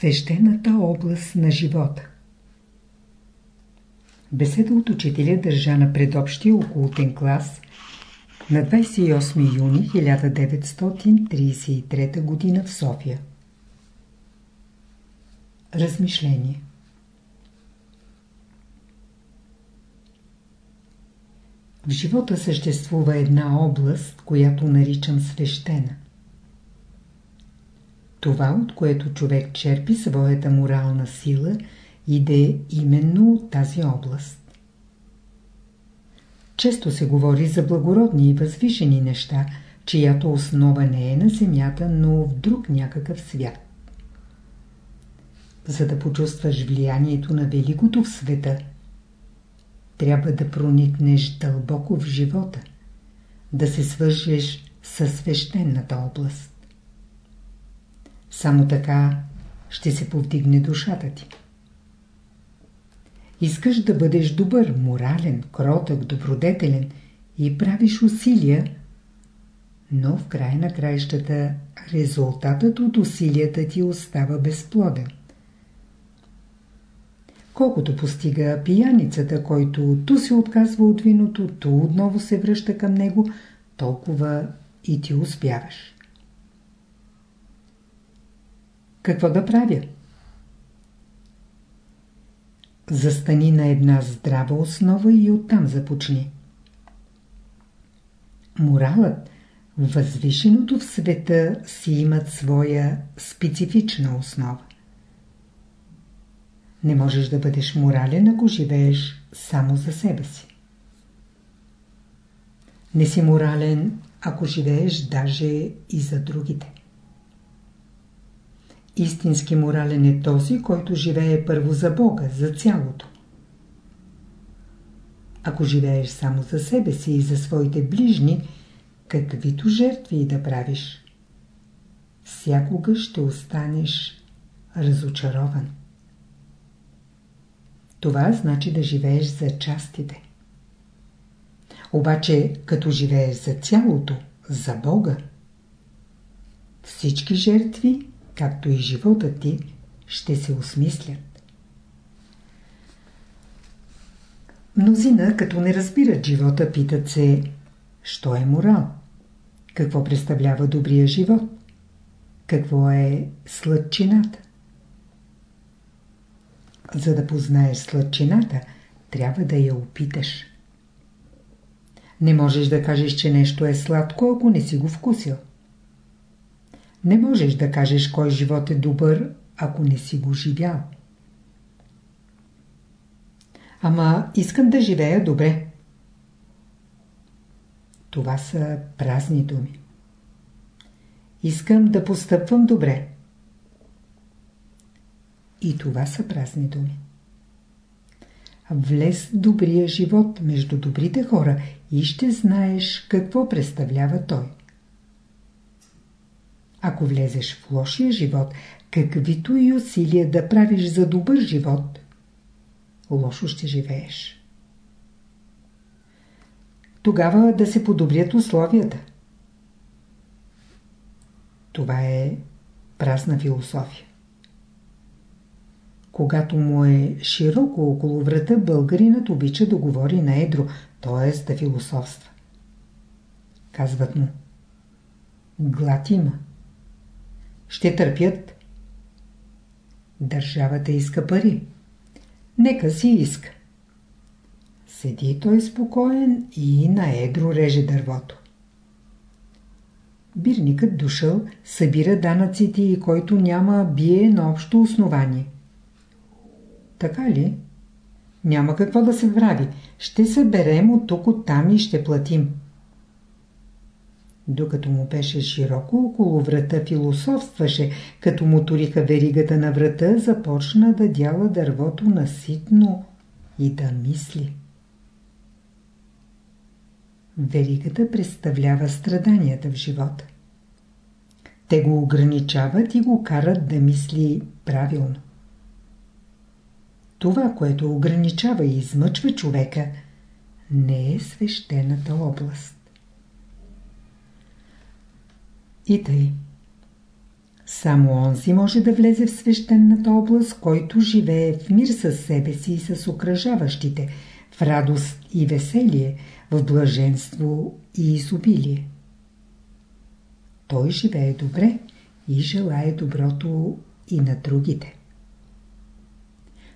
Свещената област на живота Беседа от учителя държа на предобщия окултен клас на 28 юни 1933 г. в София. Размишление В живота съществува една област, която наричам свещена. Това, от което човек черпи своята морална сила, иде именно от тази област. Често се говори за благородни и възвишени неща, чиято основа не е на земята, но в друг някакъв свят. За да почувстваш влиянието на великото в света, трябва да проникнеш дълбоко в живота, да се свържеш със свещената област. Само така ще се повдигне душата ти. Искаш да бъдеш добър, морален, кротък, добродетелен и правиш усилия, но в края на краищата резултатът от усилията ти остава безплоден. Колкото постига пияницата, който ту се отказва от виното, ту отново се връща към него, толкова и ти успяваш. Какво да правя? Застани на една здрава основа и оттам започни. Моралът, възвишеното в света си имат своя специфична основа. Не можеш да бъдеш морален, ако живееш само за себе си. Не си морален, ако живееш даже и за другите. Истински морален е този, който живее първо за Бога, за цялото. Ако живееш само за себе си и за своите ближни, каквито жертви и да правиш, всякога ще останеш разочарован. Това значи да живееш за частите. Обаче, като живееш за цялото, за Бога, всички жертви както и живота ти, ще се осмислят. Мнозина, като не разбират живота, питат се, що е морал? Какво представлява добрия живот? Какво е сладчината? За да познаеш сладчината, трябва да я опиташ. Не можеш да кажеш, че нещо е сладко, ако не си го вкусил. Не можеш да кажеш кой живот е добър, ако не си го живял. Ама искам да живея добре. Това са празни думи. Искам да постъпвам добре. И това са празни думи. Влез добрия живот между добрите хора и ще знаеш какво представлява той. Ако влезеш в лошия живот, каквито и усилия да правиш за добър живот, лошо ще живееш. Тогава да се подобрят условията. Това е празна философия. Когато му е широко около врата, българинът обича да говори на едро, т.е. да философства. Казват му. Глад има ще търпят. Държавата иска пари. Нека си иска. Седи той спокоен и на едро реже дървото. Бирникът дошъл, събира данъците и който няма бие на общо основание. Така ли? Няма какво да се прави. Ще съберем от тук от там и ще платим. Докато му беше широко около врата, философстваше, като му туриха веригата на врата, започна да дяла дървото наситно и да мисли. Веригата представлява страданията в живота. Те го ограничават и го карат да мисли правилно. Това, което ограничава и измъчва човека, не е свещената област. И тъй. Само онзи може да влезе в свещената област, който живее в мир с себе си и с окръжаващите, в радост и веселие, в блаженство и изобилие. Той живее добре и желае доброто и на другите.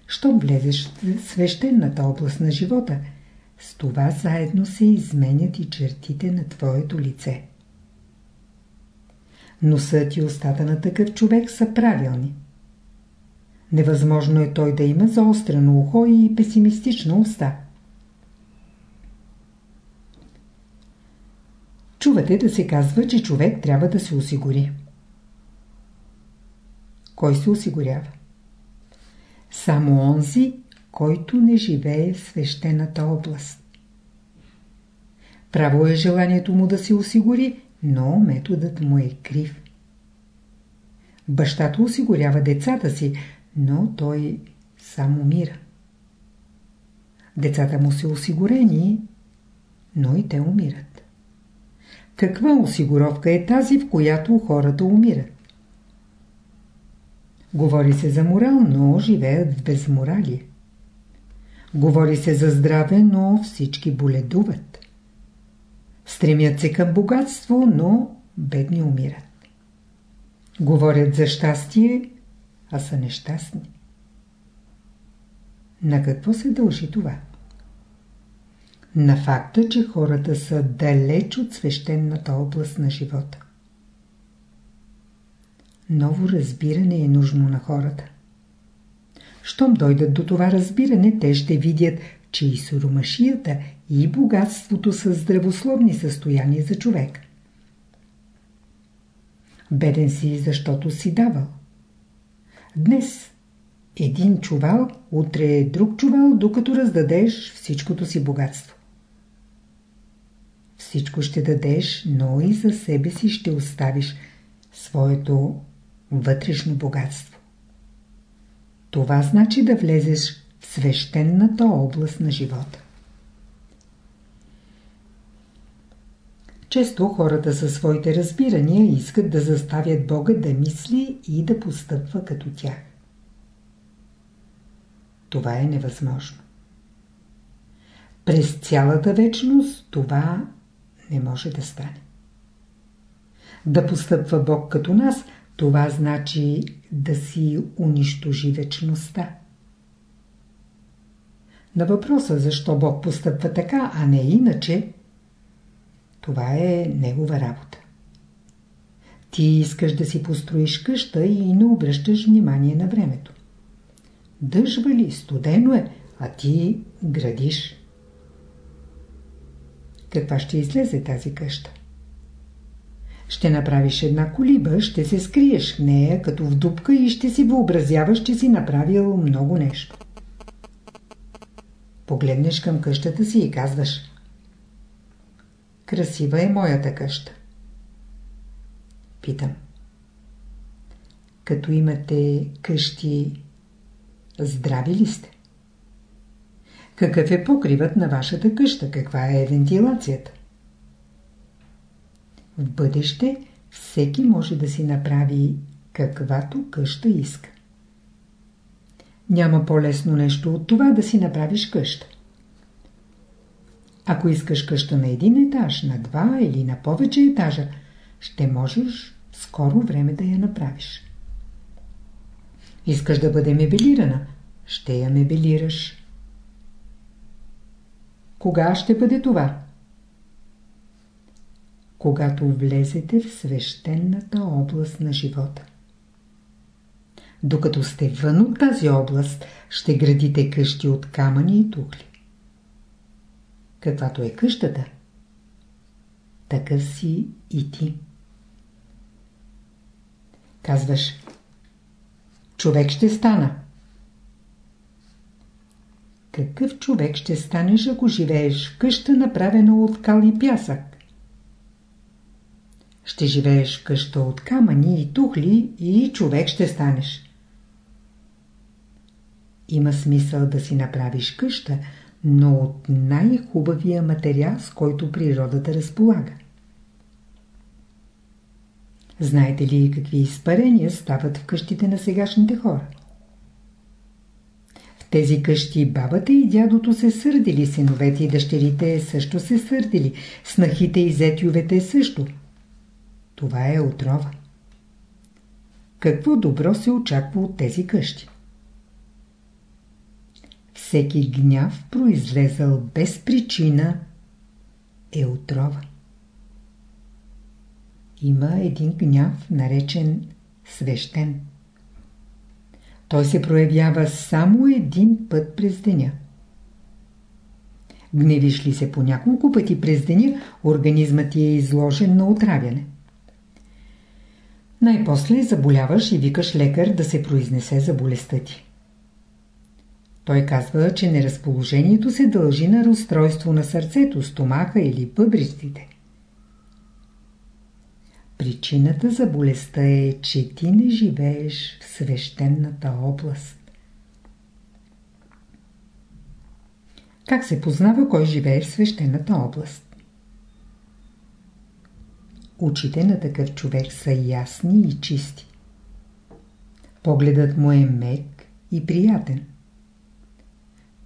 Щом влезеш в свещената област на живота, с това заедно се изменят и чертите на твоето лице. Носът и устата на такъв човек са правилни. Невъзможно е той да има заострено ухо и песимистична уста. Чувате да се казва, че човек трябва да се осигури. Кой се осигурява? Само онзи, който не живее в свещената област. Право е желанието му да се осигури, но методът му е крив. Бащата осигурява децата си, но той само умира. Децата му са осигурени, но и те умират. Каква осигуровка е тази, в която хората умират? Говори се за морал, но живеят в безморалие. Говори се за здраве, но всички боледуват. Стремят се към богатство, но бедни умират. Говорят за щастие, а са нещастни. На какво се дължи това? На факта, че хората са далеч от свещената област на живота. Ново разбиране е нужно на хората. Щом дойдат до това разбиране, те ще видят, че и суромашията, и богатството са здравословни състояния за човек. Беден си, защото си давал. Днес един чувал, утре друг чувал, докато раздадеш всичкото си богатство. Всичко ще дадеш, но и за себе си ще оставиш своето вътрешно богатство. Това значи да влезеш свещената област на живота. Често хората със своите разбирания искат да заставят Бога да мисли и да постъпва като тях. Това е невъзможно. През цялата вечност това не може да стане. Да постъпва Бог като нас, това значи да си унищожи вечността. На въпроса защо Бог постъпва така, а не иначе, това е негова работа. Ти искаш да си построиш къща и не обръщаш внимание на времето. Дъжва ли, студено е, а ти градиш. Каква ще излезе тази къща? Ще направиш една колиба, ще се скриеш в нея като в дупка и ще си въобразяваш, че си направил много нещо. Погледнеш към къщата си и казваш Красива е моята къща. Питам. Като имате къщи, здрави ли сте? Какъв е покривът на вашата къща? Каква е вентилацията? В бъдеще всеки може да си направи каквато къща иска. Няма по-лесно нещо от това да си направиш къща. Ако искаш къща на един етаж, на два или на повече етажа, ще можеш скоро време да я направиш. Искаш да бъде мебелирана, ще я мебелираш. Кога ще бъде това? Когато влезете в свещената област на живота. Докато сте вън от тази област, ще градите къщи от камъни и тухли каквато е къщата, такъв си и ти. Казваш, човек ще стана. Какъв човек ще станеш, ако живееш в къща, направена от кал и пясък? Ще живееш в къща от камъни и тухли и човек ще станеш. Има смисъл да си направиш къща, но от най-хубавия материал, с който природата разполага. Знаете ли какви изпарения стават в къщите на сегашните хора? В тези къщи бабата и дядото се сърдили, синовете и дъщерите също се сърдили, снахите и зетювете също. Това е отрова. Какво добро се очаква от тези къщи? Всеки гняв, произлезал без причина, е отрова. Има един гняв, наречен свещен. Той се проявява само един път през деня. Гневиш ли се по няколко пъти през деня, организмът ти е изложен на отравяне. Най-после заболяваш и викаш лекар да се произнесе за болестта ти. Той казва, че неразположението се дължи на разстройство на сърцето, стомаха или бъбриците. Причината за болестта е, че ти не живееш в свещената област. Как се познава кой живее в свещената област? Очите на такъв човек са ясни и чисти. Погледът му е мек и приятен.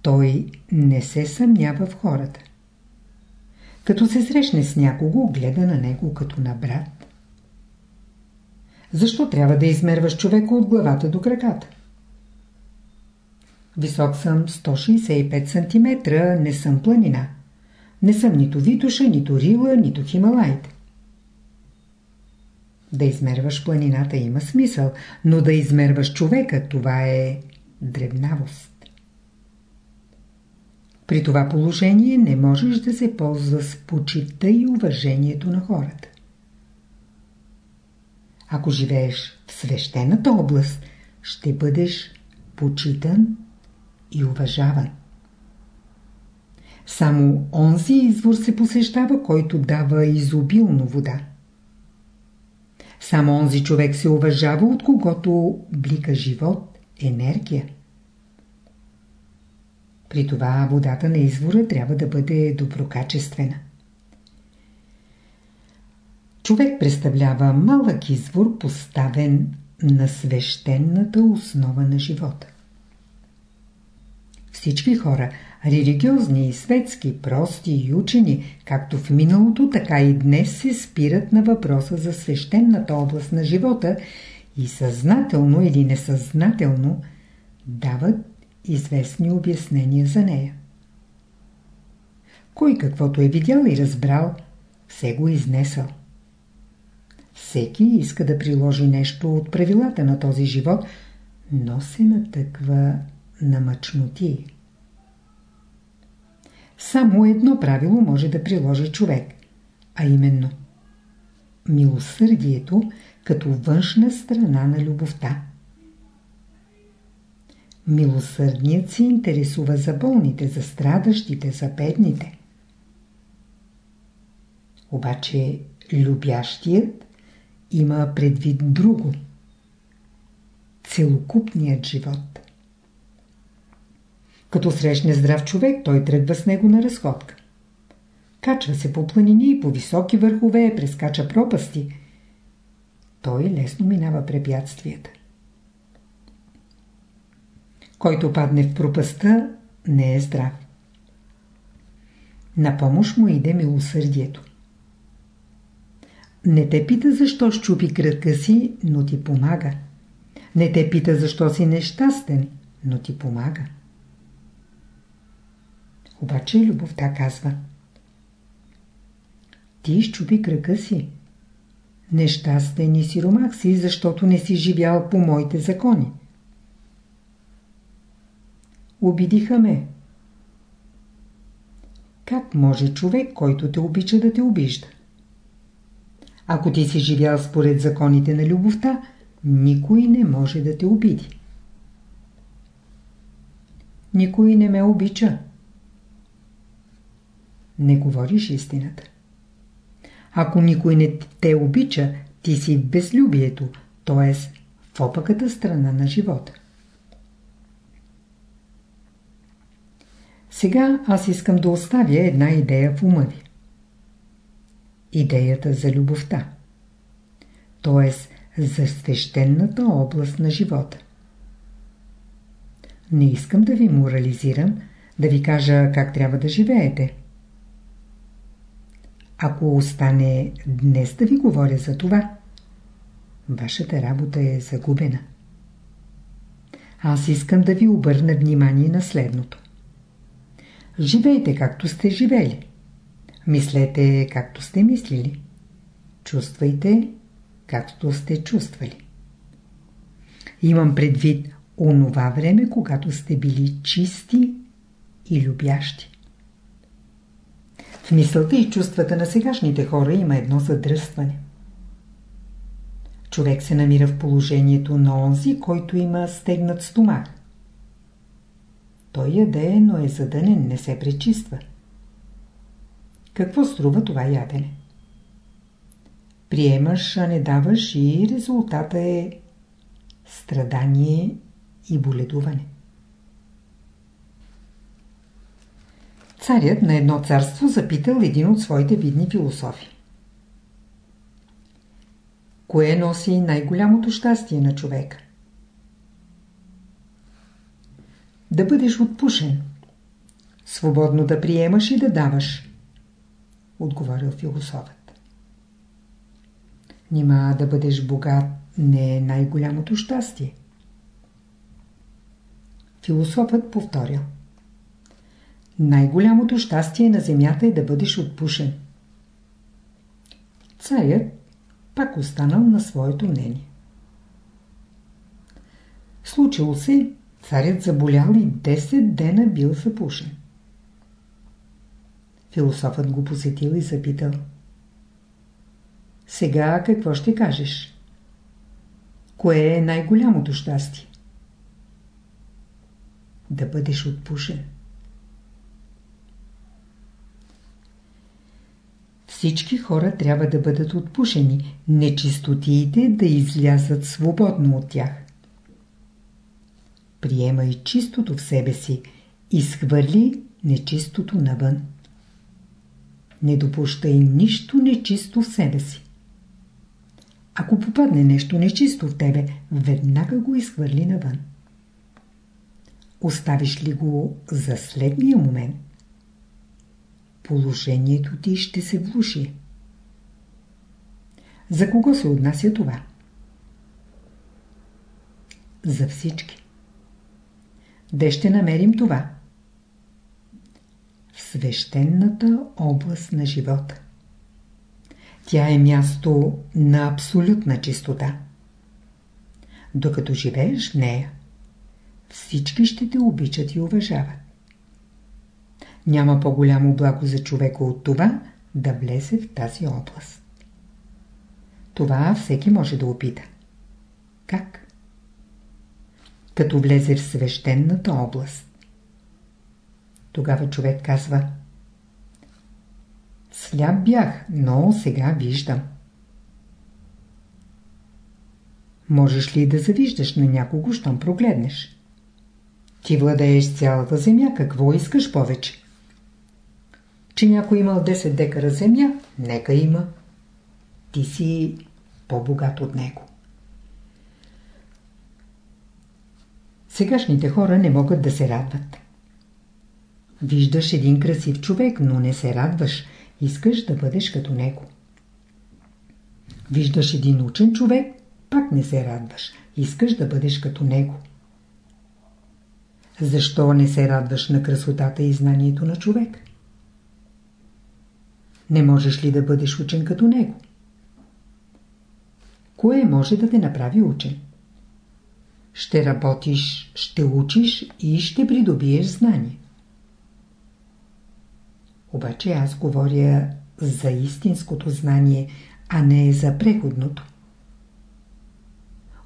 Той не се съмнява в хората. Като се срещне с някого, гледа на него като на брат. Защо трябва да измерваш човека от главата до краката? Висок съм 165 см, не съм планина. Не съм нито Витуша, нито Рила, нито Хималайте. Да измерваш планината има смисъл, но да измерваш човека, това е дребнавост. При това положение не можеш да се ползва с почита и уважението на хората. Ако живееш в свещената област, ще бъдеш почитан и уважаван. Само онзи извор се посещава, който дава изобилно вода. Само онзи човек се уважава, от когото блика живот, енергия. При това водата на извора трябва да бъде доброкачествена. Човек представлява малък извор, поставен на свещената основа на живота. Всички хора, религиозни и светски, прости и учени, както в миналото, така и днес се спират на въпроса за свещената област на живота и съзнателно или несъзнателно дават известни обяснения за нея. Кой каквото е видял и разбрал, все го изнесъл. Всеки иска да приложи нещо от правилата на този живот, но се натъква на мъчноти. Само едно правило може да приложи човек, а именно милосърдието като външна страна на любовта. Милосърдният се интересува за болните, за страдащите, за бедните. Обаче любящият има предвид друго. Целокупният живот. Като срещне здрав човек, той тръгва с него на разходка. Качва се по планини и по високи върхове, прескача пропасти. Той лесно минава препятствията. Който падне в пропаста, не е здрав. На помощ му иде милосърдието. Не те пита защо щупи кръка си, но ти помага. Не те пита защо си нещастен, но ти помага. Обаче любовта казва Ти щупи кръка си. Нещастен и сиромах си, защото не си живял по моите закони. Обидиха ме. Как може човек, който те обича да те обижда? Ако ти си живял според законите на любовта, никой не може да те обиди. Никой не ме обича. Не говориш истината. Ако никой не те обича, ти си в безлюбието, т.е. в опаката страна на живота. Сега аз искам да оставя една идея в ума ви идеята за любовта. т.е. за свещената област на живота. Не искам да ви морализирам, да ви кажа как трябва да живеете. Ако остане днес да ви говоря за това, вашата работа е загубена. Аз искам да ви обърна внимание на следното. Живейте както сте живели. Мислете както сте мислили. Чувствайте както сте чувствали. Имам предвид онова време, когато сте били чисти и любящи. В мисълта и чувствата на сегашните хора има едно задръстване. Човек се намира в положението на онзи, който има стегнат стомах. Той яде, но е задънен, не се пречиства. Какво струва това ядене? Приемаш, а не даваш и резултата е страдание и боледуване. Царят на едно царство запитал един от своите видни философи. Кое носи най-голямото щастие на човека? Да бъдеш отпушен. Свободно да приемаш и да даваш. Отговорил философът. Нима да бъдеш богат не е най-голямото щастие. Философът повторил. Най-голямото щастие на земята е да бъдеш отпушен. Царят пак останал на своето мнение. Случило се, царят заболял и 10 дена бил запушен. Философът го посетил и запитал. Сега какво ще кажеш? Кое е най-голямото щастие? Да бъдеш отпушен. Всички хора трябва да бъдат отпушени, нечистотиите да излязат свободно от тях. Приемай чистото в себе си, изхвърли нечистото навън. Не допущай нищо нечисто в себе си. Ако попадне нещо нечисто в тебе, веднага го изхвърли навън. Оставиш ли го за следния момент, положението ти ще се влуши. За кого се отнася това? За всички. Де ще намерим това? В свещената област на живота. Тя е място на абсолютна чистота. Докато живееш в нея, всички ще те обичат и уважават. Няма по-голямо благо за човека от това да влезе в тази област. Това всеки може да опита. Как? Като влезе в свещената област. Тогава човек казва Сляп бях, но сега виждам. Можеш ли да завиждаш на някого, щом прогледнеш? Ти владееш цялата земя, какво искаш повече? че някой имал 10 декара земя, нека има. Ти си по-богат от него. Сегашните хора не могат да се радват. Виждаш един красив човек, но не се радваш. Искаш да бъдеш като него. Виждаш един учен човек, пак не се радваш. Искаш да бъдеш като него. Защо не се радваш на красотата и знанието на човек? Не можеш ли да бъдеш учен като него? Кое може да те направи учен? Ще работиш, ще учиш и ще придобиеш знание. Обаче аз говоря за истинското знание, а не за преходното.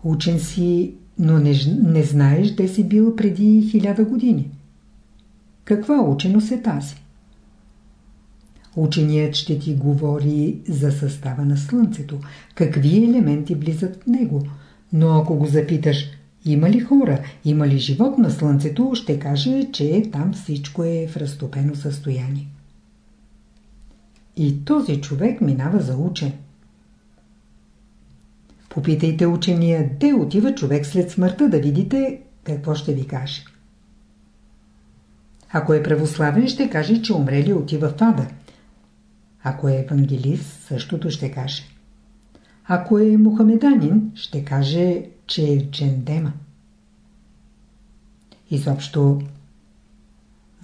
Учен си, но не, не знаеш де си бил преди хиляда години. Каква ученост е тази? Ученият ще ти говори за състава на Слънцето, какви елементи влизат в него. Но ако го запиташ, има ли хора, има ли живот на Слънцето, ще каже, че там всичко е в разтопено състояние. И този човек минава за учен. Попитайте учения, де отива човек след смъртта, да видите какво ще ви каже. Ако е православен, ще каже, че умрели отива в ада. Ако е евангелист, същото ще каже. Ако е мухамеданин, ще каже, че е джендема. Изобщо,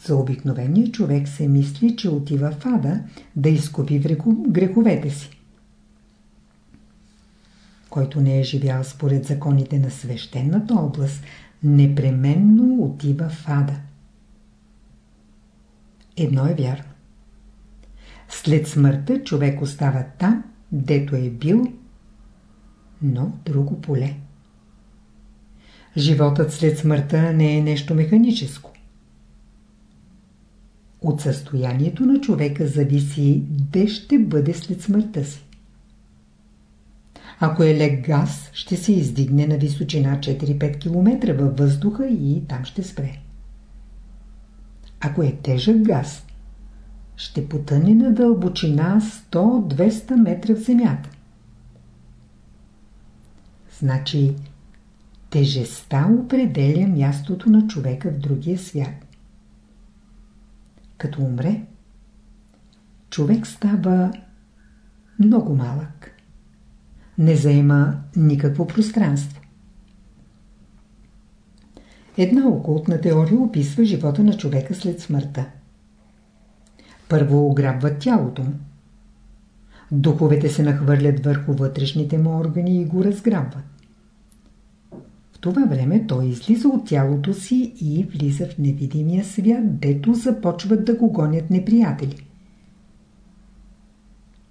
за обикновения човек се мисли, че отива в ада да изкупи греховете си. Който не е живял според законите на свещената област, непременно отива в ада. Едно е вярно. След смъртта човек остава там, дето е бил, но друго поле. Животът след смъртта не е нещо механическо. От състоянието на човека зависи де ще бъде след смъртта си. Ако е лек газ, ще се издигне на височина 4-5 км във въздуха и там ще спре. Ако е тежък газ, ще потъне на дълбочина 100-200 метра в земята. Значи, тежестта определя мястото на човека в другия свят. Като умре, човек става много малък. Не заема никакво пространство. Една окултна теория описва живота на човека след смъртта. Първо ограбват тялото му. Духовете се нахвърлят върху вътрешните му органи и го разграбват. Това време той излиза от тялото си и влиза в невидимия свят, дето започват да го гонят неприятели.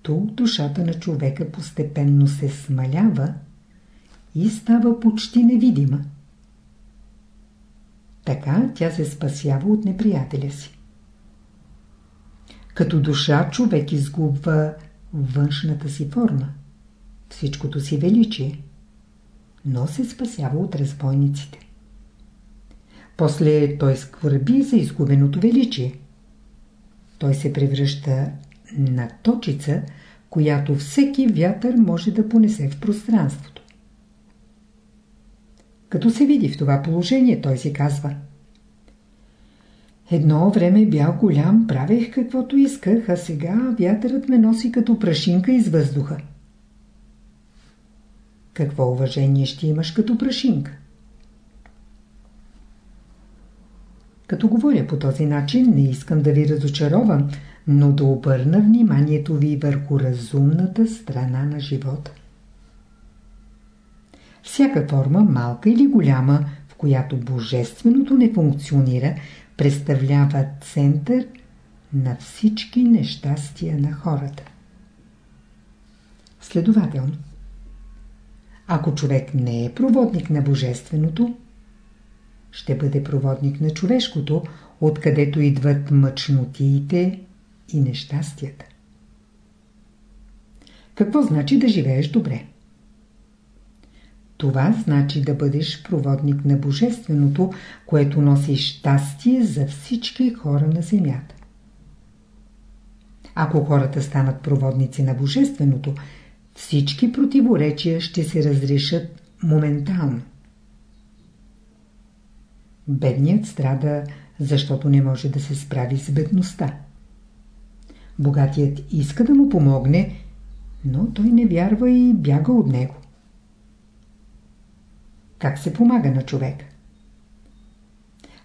То душата на човека постепенно се смалява и става почти невидима. Така тя се спасява от неприятеля си. Като душа човек изгубва външната си форма, всичкото си величие, но се спасява от разбойниците. После той сквърби за изгубеното величие. Той се превръща на точица, която всеки вятър може да понесе в пространството. Като се види в това положение, той си казва Едно време бях голям, правех каквото исках, а сега вятърът ме носи като прашинка из въздуха. Какво уважение ще имаш като прашинка? Като говоря по този начин, не искам да ви разочаровам, но да обърна вниманието ви върху разумната страна на живота. Всяка форма, малка или голяма, в която божественото не функционира, представлява център на всички нещастия на хората. Следователно, ако човек не е проводник на божественото, ще бъде проводник на човешкото, откъдето идват мъчнотиите и нещастията. Какво значи да живееш добре? Това значи да бъдеш проводник на Божественото, което носи щастие за всички хора на земята. Ако хората станат проводници на Божественото, всички противоречия ще се разрешат моментално. Бедният страда, защото не може да се справи с бедността. Богатият иска да му помогне, но той не вярва и бяга от него. Как се помага на човек?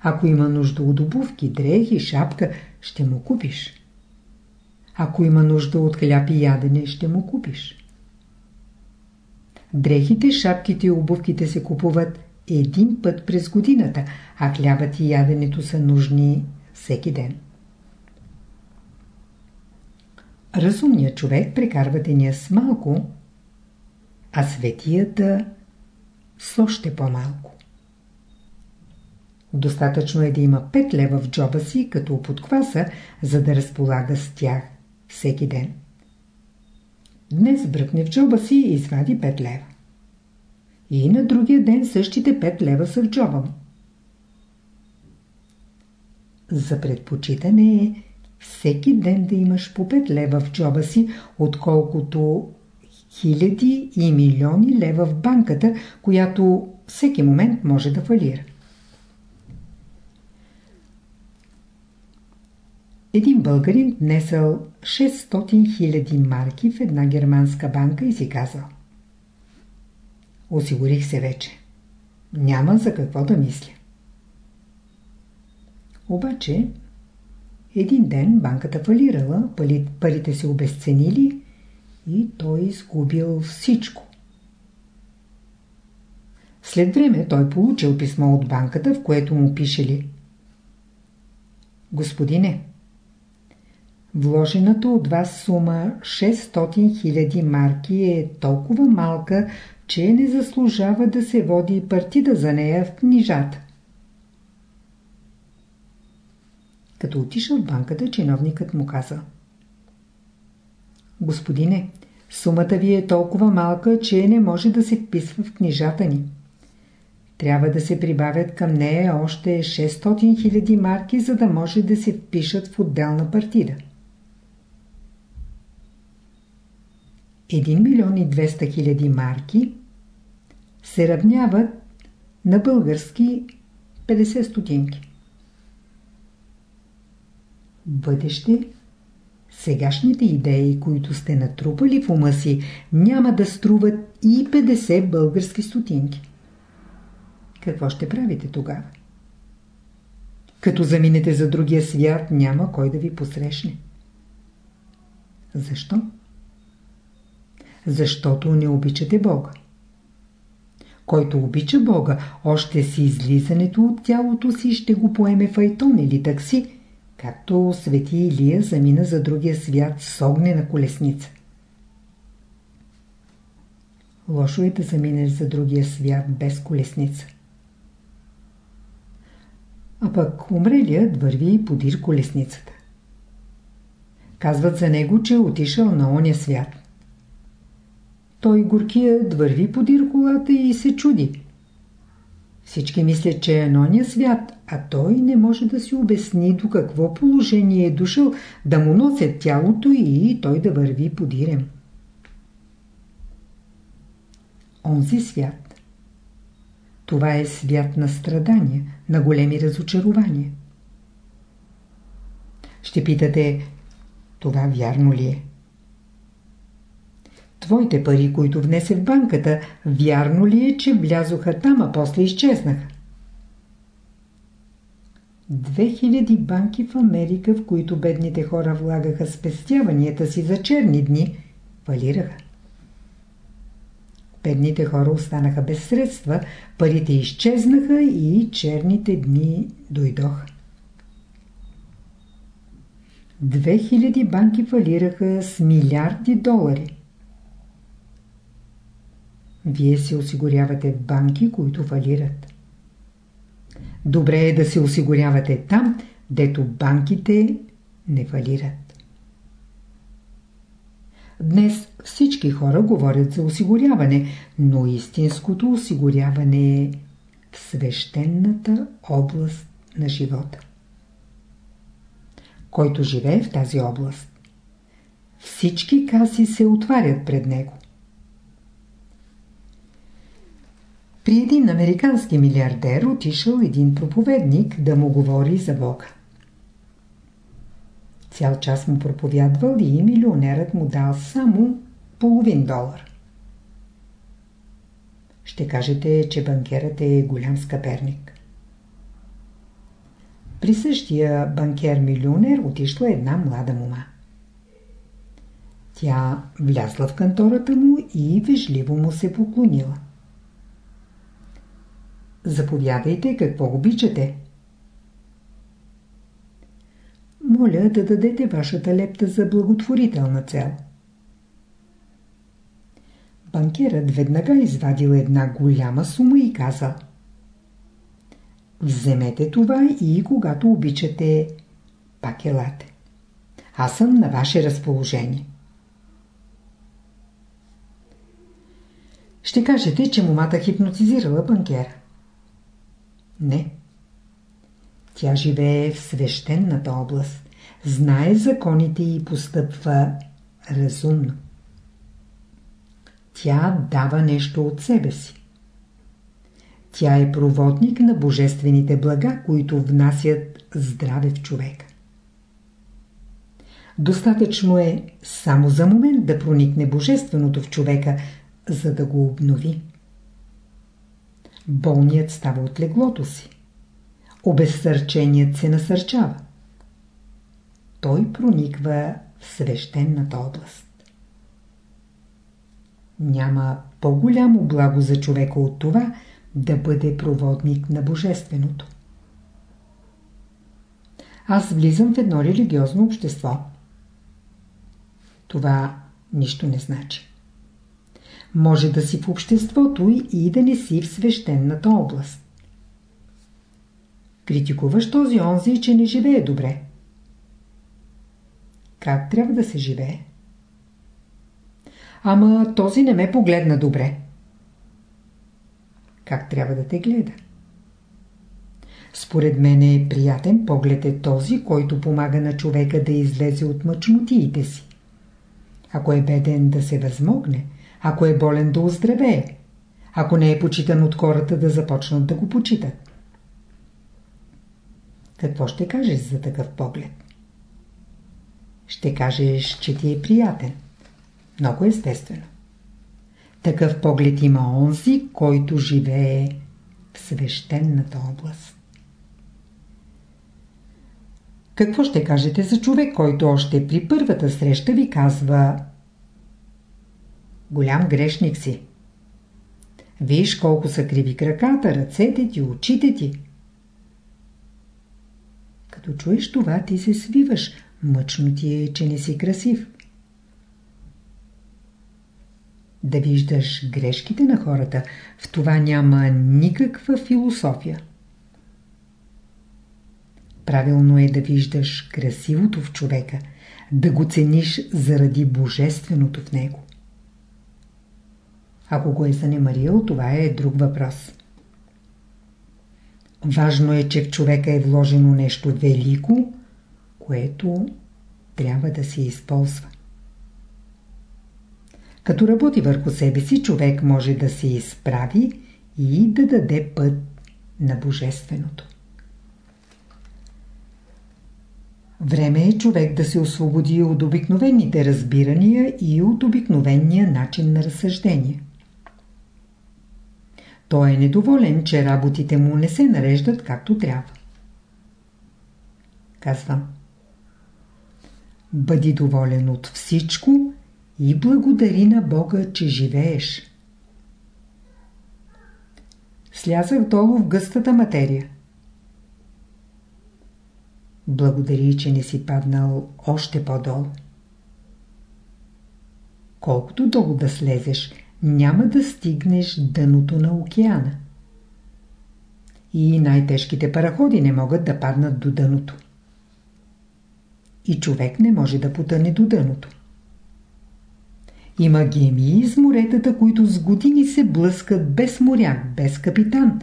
Ако има нужда от обувки, дрехи, шапка, ще му купиш. Ако има нужда от хляб и ядене, ще му купиш. Дрехите, шапките и обувките се купуват един път през годината, а хлябът и яденето са нужни всеки ден. Разумният човек прекарва деня с малко, а светията с още по-малко. Достатъчно е да има 5 лева в джоба си като подкваса, за да разполага с тях всеки ден. Днес бръкне в джоба си и извади 5 лева. И на другия ден същите 5 лева са в джоба му. За предпочитане е всеки ден да имаш по 5 лева в джоба си, отколкото хиляди и милиони лева в банката, която всеки момент може да фалира. Един българин внесъл 600 000 марки в една германска банка и си казал Осигурих се вече. Няма за какво да мисля. Обаче, един ден банката фалирала, парите се обесценили и той изгубил всичко. След време той получил писмо от банката, в което му пишели Господине, Вложената от вас сума 600 000 марки е толкова малка, че не заслужава да се води партида за нея в книжата. Като отишъл в банката, чиновникът му каза Господине, сумата ви е толкова малка, че не може да се вписва в книжата ни. Трябва да се прибавят към нея още 600 000 марки, за да може да се впишат в отделна партида. 1 милион и 200 хиляди марки се равняват на български 50 стотинки. Бъдеще сегашните идеи, които сте натрупали в ума си, няма да струват и 50 български стотинки. Какво ще правите тогава? Като заминете за другия свят, няма кой да ви посрещне. Защо? Защото не обичате Бога. Който обича Бога, още си излизането от тялото си ще го поеме файтон или такси, както свети Илия замина за другия свят с огнена колесница. Лошо е да заминеш за другия свят без колесница. А пък умрелият върви и подир колесницата. Казват за него, че е отишъл на оня свят. Той горкият върви подир колата и се чуди. Всички мислят, че е нония свят, а той не може да си обясни до какво положение е дошъл да му носят тялото и той да върви подирем. Онзи свят. Това е свят на страдания, на големи разочарования. Ще питате, това вярно ли е? Твоите пари, които внесе в банката, вярно ли е, че влязоха там, а после изчезнаха? 2000 банки в Америка, в които бедните хора влагаха спестяванията си за черни дни, фалираха. Бедните хора останаха без средства, парите изчезнаха и черните дни дойдоха. 2000 банки фалираха с милиарди долари. Вие се осигурявате в банки, които фалират. Добре е да се осигурявате там, дето банките не фалират. Днес всички хора говорят за осигуряване, но истинското осигуряване е в свещената област на живота. Който живее в тази област, всички каси се отварят пред него. При един американски милиардер отишъл един проповедник да му говори за Бога. Цял час му проповядвал и милионерът му дал само половин долар. Ще кажете, че банкерът е голям скъперник. При същия банкер-милионер отишла една млада мума. Тя влязла в кантората му и вежливо му се поклонила. Заповядайте какво обичате. Моля да дадете вашата лепта за благотворителна цел. Банкерът веднага извадил една голяма сума и каза Вземете това и когато обичате, пак елате. Аз съм на ваше разположение. Ще кажете, че момата хипнотизирала банкера. Не. Тя живее в свещената област, знае законите и постъпва разумно. Тя дава нещо от себе си. Тя е проводник на божествените блага, които внасят здраве в човека. Достатъчно е само за момент да проникне божественото в човека, за да го обнови. Болният става от леглото си. Обезсърченият се насърчава. Той прониква в свещената област. Няма по-голямо благо за човека от това да бъде проводник на Божественото. Аз влизам в едно религиозно общество. Това нищо не значи. Може да си в обществото и да не си в свещената област. Критикуваш този онзи, че не живее добре. Как трябва да се живее? Ама този не ме погледна добре. Как трябва да те гледа? Според мен е приятен поглед е този, който помага на човека да излезе от мъчнотиите си. Ако е беден да се възмогне, ако е болен да оздравее, ако не е почитан от хората да започнат да го почитат. Какво ще кажеш за такъв поглед? Ще кажеш, че ти е приятен. Много естествено. Такъв поглед има онзи, който живее в свещената област. Какво ще кажете за човек, който още при първата среща ви казва Голям грешник си. Виж колко са криви краката, ръцете ти, очите ти. Като чуеш това, ти се свиваш. Мъчно ти е, че не си красив. Да виждаш грешките на хората, в това няма никаква философия. Правилно е да виждаш красивото в човека, да го цениш заради божественото в него. Ако го е занемарил, това е друг въпрос. Важно е, че в човека е вложено нещо велико, което трябва да се използва. Като работи върху себе си, човек може да се изправи и да даде път на Божественото. Време е човек да се освободи от обикновените разбирания и от обикновения начин на разсъждение. Той е недоволен, че работите му не се нареждат както трябва. Казвам. Бъди доволен от всичко и благодари на Бога, че живееш. Слязах долу в гъстата материя. Благодари, че не си паднал още по-долу. Колкото долу да слезеш, няма да стигнеш дъното на океана. И най-тежките параходи не могат да паднат до дъното. И човек не може да потъне до дъното. Има гемии из моретата, които с години се блъскат без моряк, без капитан,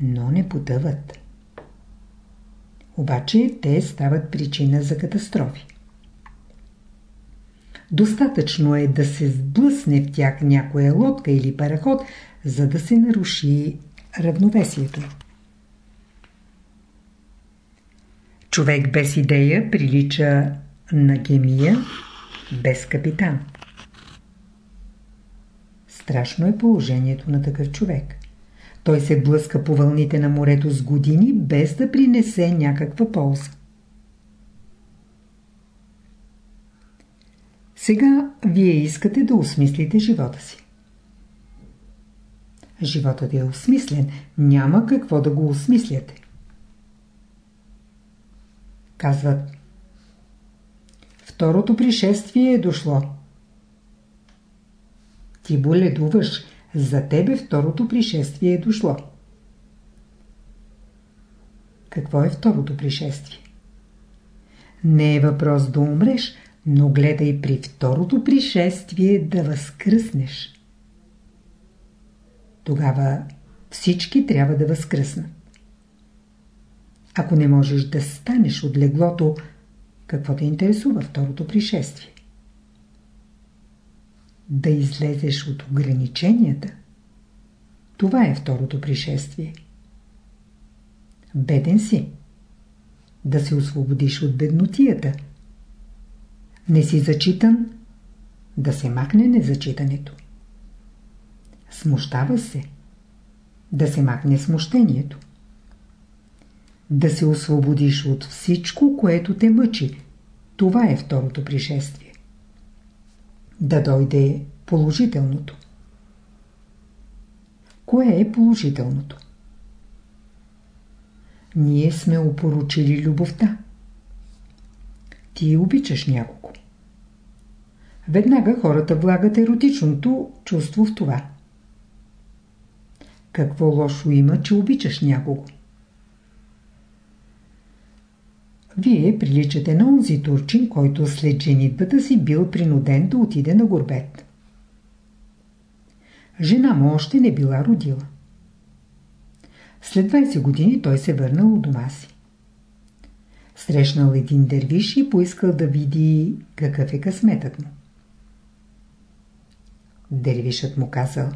но не потъват. Обаче те стават причина за катастрофи. Достатъчно е да се сблъсне в тях някоя лодка или параход, за да се наруши равновесието. Човек без идея прилича на гемия без капитан. Страшно е положението на такъв човек. Той се блъска по вълните на морето с години, без да принесе някаква полза. Сега вие искате да осмислите живота си. Животът е осмислен, няма какво да го осмисляте. Казват Второто пришествие е дошло. Ти боледуваш, за тебе второто пришествие е дошло. Какво е второто пришествие? Не е въпрос да умреш, но гледай при второто пришествие да възкръснеш. Тогава всички трябва да възкръснат. Ако не можеш да станеш от леглото, какво те интересува второто пришествие? да излезеш от ограниченията, това е второто пришествие. Беден си. Да се освободиш от беднотията. Не си зачитан. Да се махне незачитането. Смущава се. Да се махне смущението. Да се освободиш от всичко, което те мъчи. Това е второто пришествие. Да дойде положителното. Кое е положителното? Ние сме опоручили любовта. Ти обичаш някого. Веднага хората влагат еротичното чувство в това. Какво лошо има, че обичаш някого? Вие приличате на онзи турчин, който след женитбата си бил принуден да отиде на горбет. Жена му още не била родила. След 20 години той се върнал у дома си. Срещнал един дервиш и поискал да види какъв е късметът му. Дервишът му казал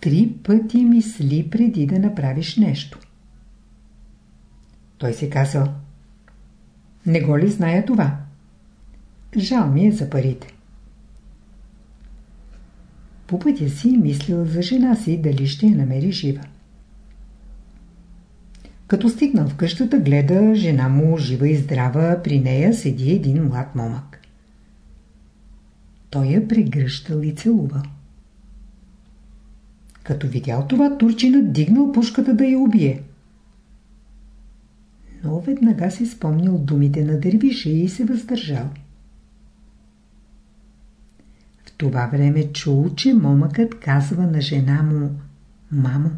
Три пъти мисли преди да направиш нещо. Той се казал Не го ли зная това? Жал ми е за парите. По пътя си мислил за жена си дали ще я намери жива. Като стигнал в къщата, гледа жена му жива и здрава, при нея седи един млад момък. Той я прегръщал и целувал. Като видял това, турчинът дигнал пушката да я убие. Но веднага си спомнил думите на дервиша и се въздържал това време чул, че момъкът казва на жена му «Мамо».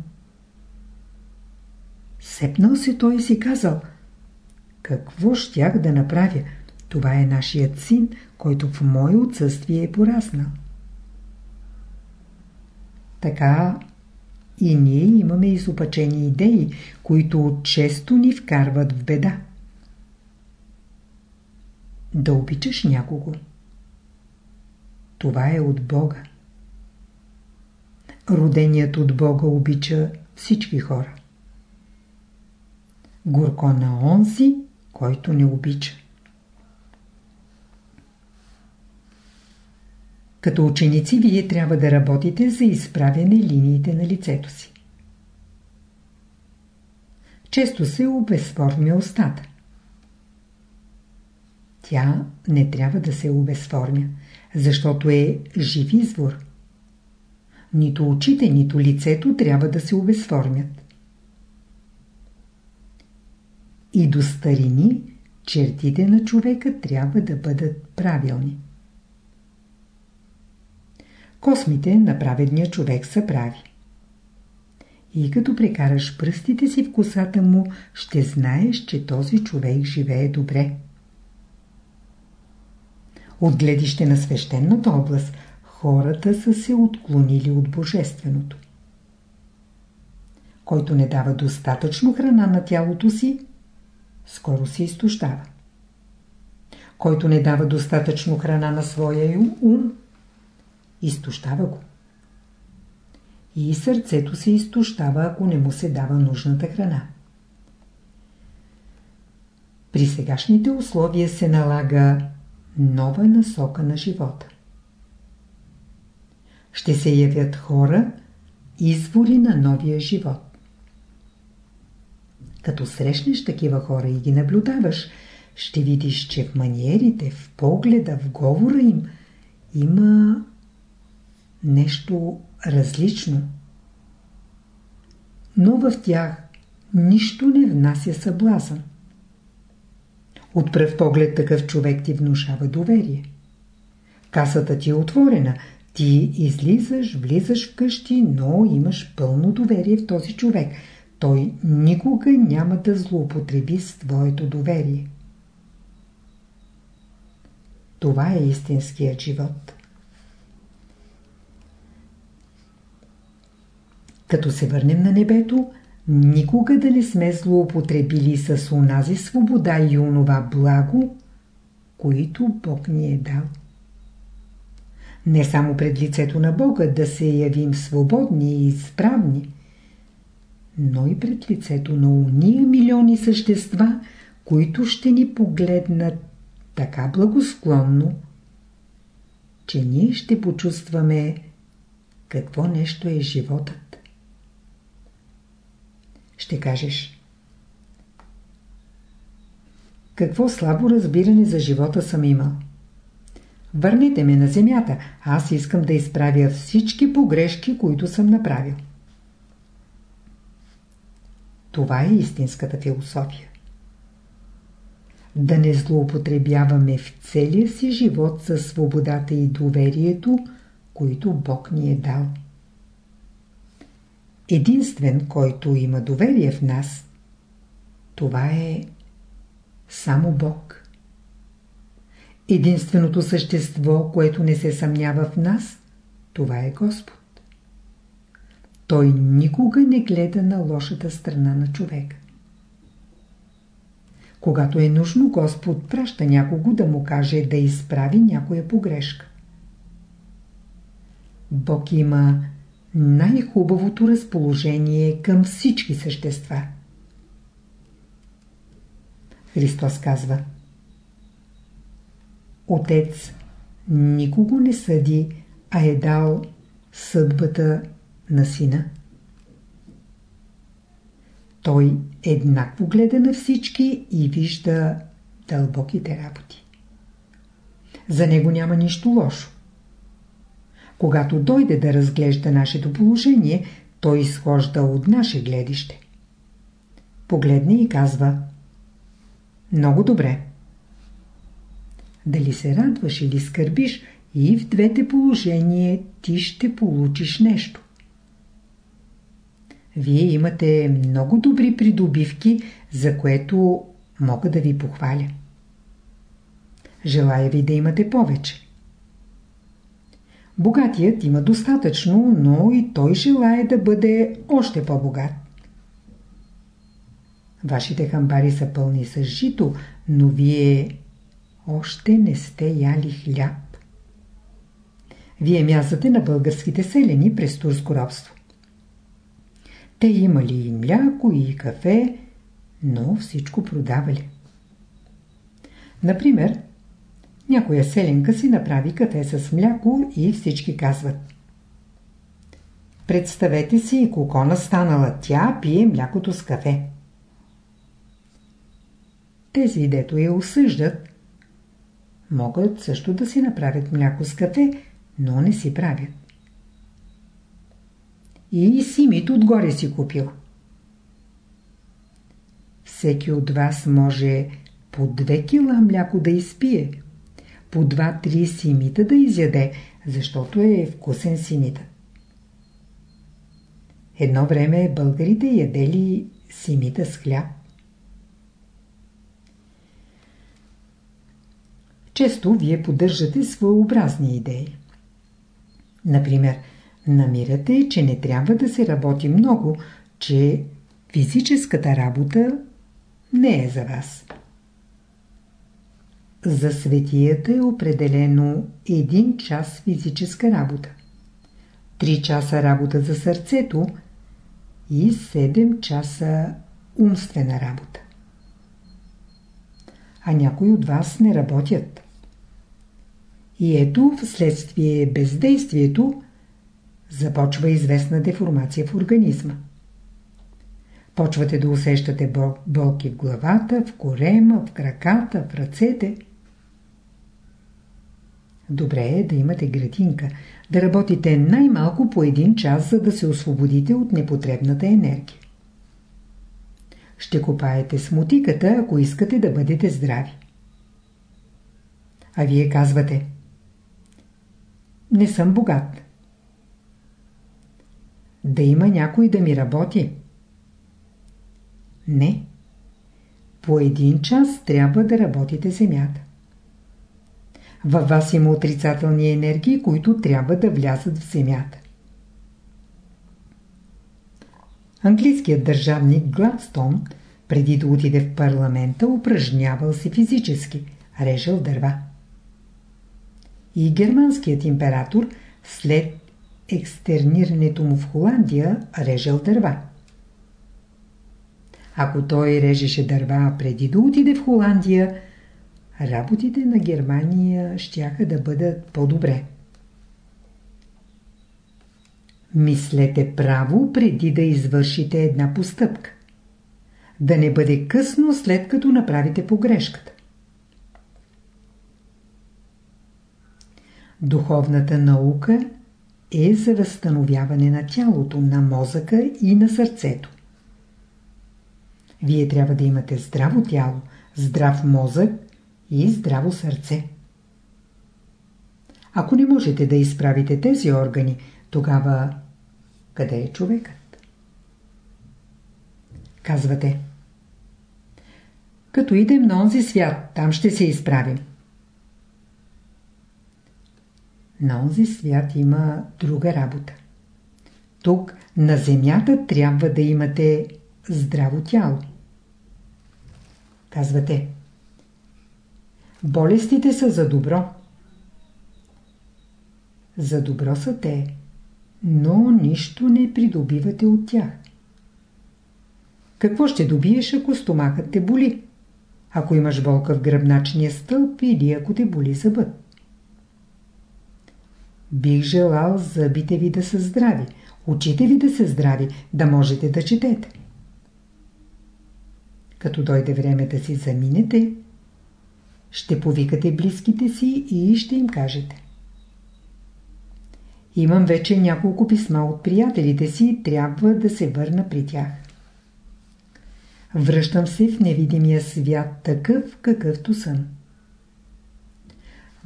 Сепнал се той и си казал «Какво щях да направя? Това е нашият син, който в мое отсъствие е пораснал». Така и ние имаме изопачени идеи, които често ни вкарват в беда. Да обичаш някого. Това е от Бога. Роденият от Бога обича всички хора. Горко на онзи, който не обича. Като ученици вие трябва да работите за изправяне линиите на лицето си. Често се обезформя устата. Тя не трябва да се обезформя защото е жив извор. Нито очите, нито лицето трябва да се обезформят. И до старини чертите на човека трябва да бъдат правилни. Космите на праведния човек са прави. И като прекараш пръстите си в косата му, ще знаеш, че този човек живее добре. От гледище на свещената област, хората са се отклонили от Божественото. Който не дава достатъчно храна на тялото си, скоро се изтощава. Който не дава достатъчно храна на своя ум, изтощава го. И сърцето се изтощава, ако не му се дава нужната храна. При сегашните условия се налага нова насока на живота. Ще се явят хора, извори на новия живот. Като срещнеш такива хора и ги наблюдаваш, ще видиш, че в маниерите, в погледа, в говора им има нещо различно. Но в тях нищо не внася съблазън. От пръв поглед такъв човек ти внушава доверие. Касата ти е отворена. Ти излизаш, влизаш вкъщи, но имаш пълно доверие в този човек. Той никога няма да злоупотреби с твоето доверие. Това е истинският живот. Като се върнем на небето, никога да не сме злоупотребили с онази свобода и онова благо, които Бог ни е дал. Не само пред лицето на Бога да се явим свободни и изправни, но и пред лицето на уния милиони същества, които ще ни погледнат така благосклонно, че ние ще почувстваме какво нещо е животът. Ще кажеш Какво слабо разбиране за живота съм имал. Върнете ме на земята, аз искам да изправя всички погрешки, които съм направил. Това е истинската философия. Да не злоупотребяваме в целия си живот със свободата и доверието, които Бог ни е дал. Единствен, който има доверие в нас, това е само Бог. Единственото същество, което не се съмнява в нас, това е Господ. Той никога не гледа на лошата страна на човека. Когато е нужно, Господ праща някого да му каже да изправи някоя погрешка. Бог има най-хубавото разположение към всички същества. Христос казва Отец никого не съди, а е дал съдбата на сина. Той еднакво гледа на всички и вижда дълбоките работи. За него няма нищо лошо. Когато дойде да разглежда нашето положение, той изхожда от наше гледище. Погледне и казва Много добре. Дали се радваш или скърбиш, и в двете положения ти ще получиш нещо. Вие имате много добри придобивки, за което мога да ви похваля. Желая ви да имате повече. Богатият има достатъчно, но и той желая да бъде още по-богат. Вашите хамбари са пълни с жито, но вие още не сте яли хляб. Вие мязате на българските селени през турско рабство. Те имали и мляко, и кафе, но всичко продавали. Например, някоя селенка си направи кафе с мляко и всички казват Представете си кокона станала, тя пие млякото с кафе. Тези, дето я осъждат, могат също да си направят мляко с кафе, но не си правят. И симит отгоре си купил. Всеки от вас може по 2 кила мляко да изпие, по 2-3 симита да изяде, защото е вкусен симита. Едно време българите ядели симита с хляб. Често вие поддържате своеобразни идеи. Например, намирате, че не трябва да се работи много, че физическата работа не е за вас. За светията е определено един час физическа работа, 3 часа работа за сърцето и 7 часа умствена работа. А някои от вас не работят. И ето вследствие бездействието започва известна деформация в организма. Почвате да усещате болки в главата, в корема, в краката, в ръцете. Добре е да имате градинка, да работите най-малко по един час, за да се освободите от непотребната енергия. Ще копаете с мотиката, ако искате да бъдете здрави. А вие казвате Не съм богат. Да има някой да ми работи. Не. По един час трябва да работите земята. Във вас има отрицателни енергии, които трябва да влязат в земята. Английският държавник Гладстон, преди да отиде в парламента, упражнявал се физически, режал дърва. и германският император след екстернирането му в Холандия режел дърва. Ако той режеше дърва преди да отиде в Холандия, работите на Германия щяха да бъдат по-добре. Мислете право преди да извършите една постъпка. Да не бъде късно след като направите погрешката. Духовната наука е за възстановяване на тялото, на мозъка и на сърцето. Вие трябва да имате здраво тяло, здрав мозък и здраво сърце. Ако не можете да изправите тези органи, тогава къде е човекът? Казвате. Като идем на онзи свят, там ще се изправим. На онзи свят има друга работа. Тук, на земята, трябва да имате здраво тяло. Казвате. Болестите са за добро. За добро са те, но нищо не придобивате от тях. Какво ще добиеш, ако стомахът те боли? Ако имаш болка в гръбначния стълб или ако те боли зъбът? Бих желал зъбите ви да са здрави, очите ви да са здрави, да можете да четете. Като дойде време да си заминете, ще повикате близките си и ще им кажете. Имам вече няколко писма от приятелите си, трябва да се върна при тях. Връщам се в невидимия свят такъв, какъвто съм.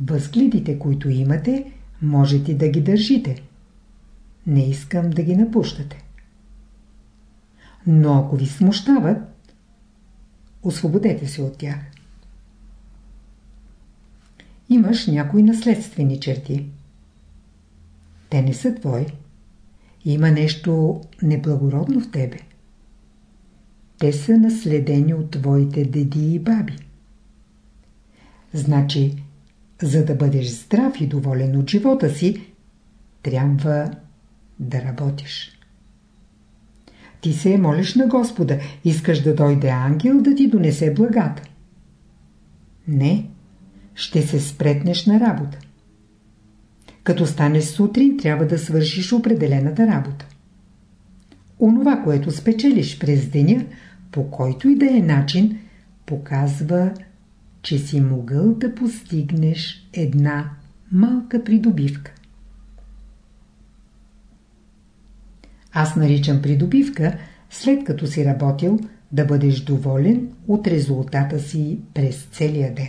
Възгледите, които имате, можете да ги държите. Не искам да ги напущате. Но ако ви смущават, освободете се от тях. Имаш някои наследствени черти. Те не са твои. Има нещо неблагородно в тебе. Те са наследени от твоите деди и баби. Значи, за да бъдеш здрав и доволен от живота си, трябва да работиш. Ти се молиш на Господа, искаш да дойде ангел да ти донесе благата. Не, ще се спретнеш на работа. Като станеш сутрин, трябва да свършиш определената работа. Онова, което спечелиш през деня, по който и да е начин, показва, че си могъл да постигнеш една малка придобивка. Аз наричам придобивка, след като си работил, да бъдеш доволен от резултата си през целия ден.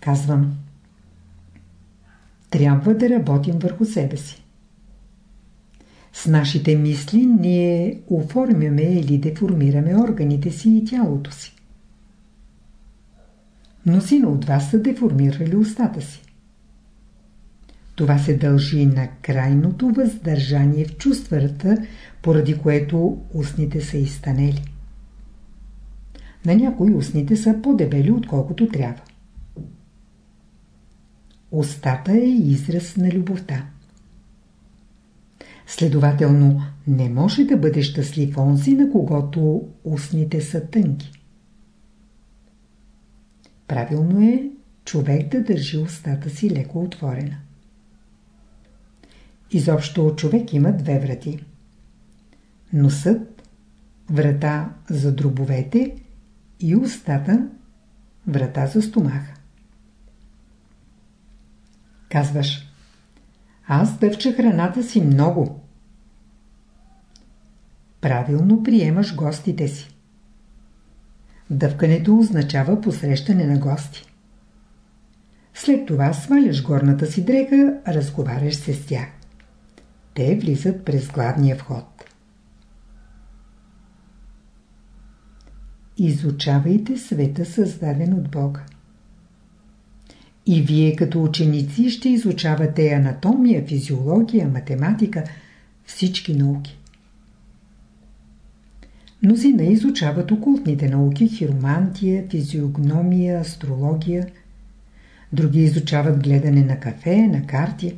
Казвам, трябва да работим върху себе си. С нашите мисли ние оформяме или деформираме органите си и тялото си. Мнозина от вас са деформирали устата си. Това се дължи на крайното въздържание в чувствата, поради което устните са изстанели. На някои устните са по-дебели, отколкото трябва. Остата е израз на любовта. Следователно, не може да бъде щастлив онзи, на когото устните са тънки. Правилно е човек да държи устата си леко отворена. Изобщо човек има две врати. Носът – врата за дробовете и устата – врата за стомаха. Казваш Аз дъвча храната си много. Правилно приемаш гостите си. Дъвкането означава посрещане на гости. След това сваляш горната си дреха, разговаряш се с тях. Те влизат през главния вход. Изучавайте света създаден от Бога. И вие като ученици ще изучавате анатомия, физиология, математика, всички науки. Мнозина изучават окултните науки, хиромантия, физиогномия, астрология. други изучават гледане на кафе, на карти.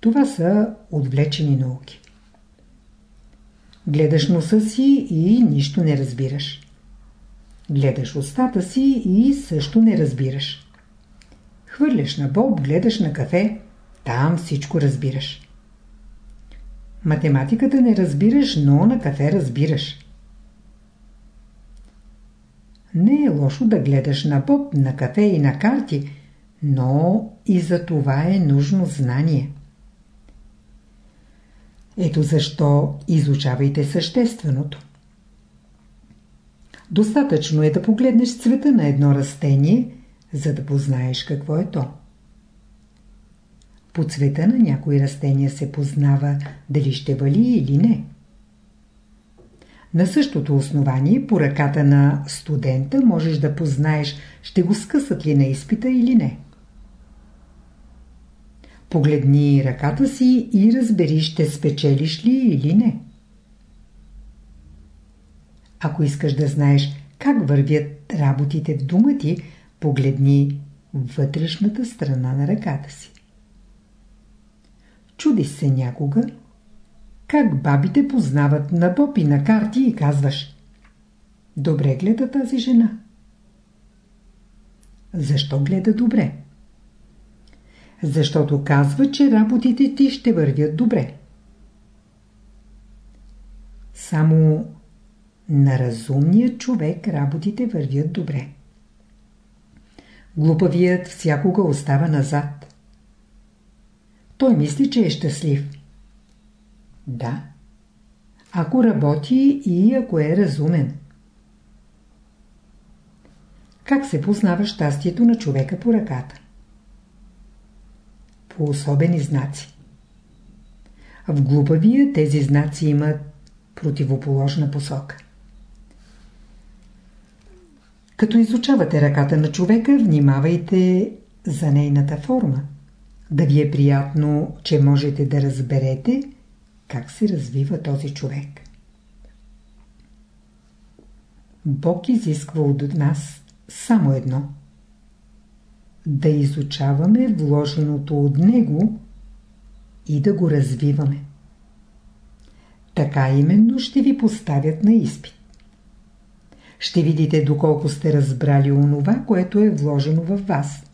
Това са отвлечени науки. Гледаш носа си и нищо не разбираш. Гледаш устата си и също не разбираш. Хвърляш на боб, гледаш на кафе, там всичко разбираш. Математиката не разбираш, но на кафе разбираш. Не е лошо да гледаш на боб, на кафе и на карти, но и за това е нужно знание. Ето защо изучавайте същественото. Достатъчно е да погледнеш цвета на едно растение, за да познаеш какво е то. По цвета на някои растения се познава дали ще вали или не. На същото основание, по ръката на студента можеш да познаеш ще го скъсат ли на изпита или не. Погледни ръката си и разбери ще спечелиш ли или не. Ако искаш да знаеш как вървят работите в дума ти, погледни вътрешната страна на ръката си. Чуди се някога, как бабите познават на попи на карти и казваш Добре гледа тази жена. Защо гледа добре? Защото казва, че работите ти ще вървят добре. Само на разумния човек работите вървят добре. Глупавият всякога остава назад. Той мисли, че е щастлив. Да. Ако работи и ако е разумен. Как се познава щастието на човека по ръката? По особени знаци. В глупавия тези знаци имат противоположна посока. Като изучавате ръката на човека, внимавайте за нейната форма. Да ви е приятно, че можете да разберете как се развива този човек. Бог изисква от нас само едно. Да изучаваме вложеното от Него и да го развиваме. Така именно ще ви поставят на изпит. Ще видите доколко сте разбрали онова, което е вложено в вас.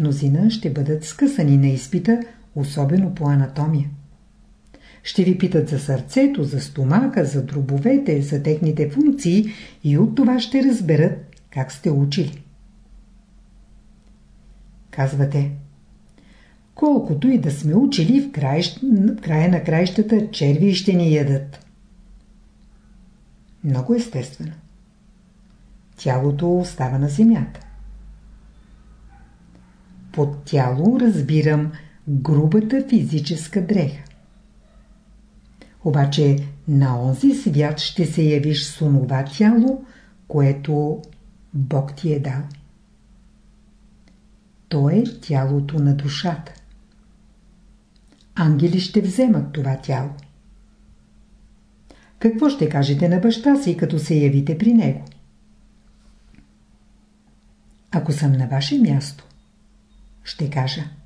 Мнозина ще бъдат скъсани на изпита, особено по анатомия. Ще ви питат за сърцето, за стомака, за дробовете, за техните функции и от това ще разберат как сте учили. Казвате, колкото и да сме учили, в, краищ... в края на краищата черви ще ни ядат. Много естествено. Тялото остава на земята. Под тяло разбирам грубата физическа дреха. Обаче на онзи свят ще се явиш с онова тяло, което Бог ти е дал. То е тялото на душата. Ангели ще вземат това тяло. Какво ще кажете на баща си, като се явите при него? Ако съм на ваше място, ще кажа –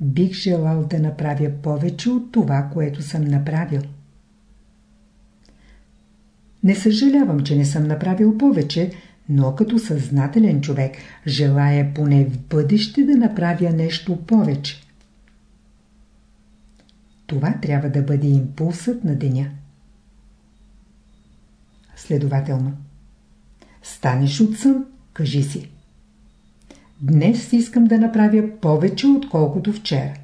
бих желал да направя повече от това, което съм направил. Не съжалявам, че не съм направил повече, но като съзнателен човек желая поне в бъдеще да направя нещо повече. Това трябва да бъде импулсът на деня. Следователно, станеш от сън, кажи си. Днес искам да направя повече, отколкото вчера.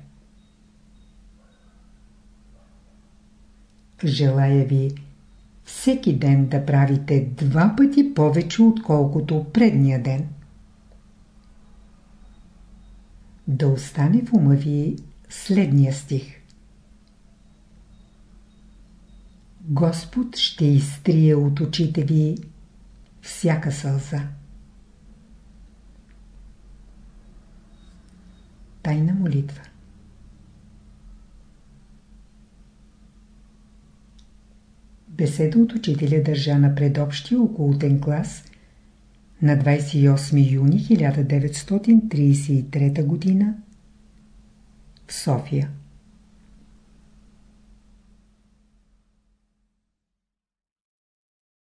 Желая ви всеки ден да правите два пъти повече, отколкото предния ден. Да остане в ума ви следния стих. Господ ще изтрие от очите ви всяка сълза. Тайна молитва Беседа от учителя държа на предобщия околотен клас на 28 юни 1933 г. в София.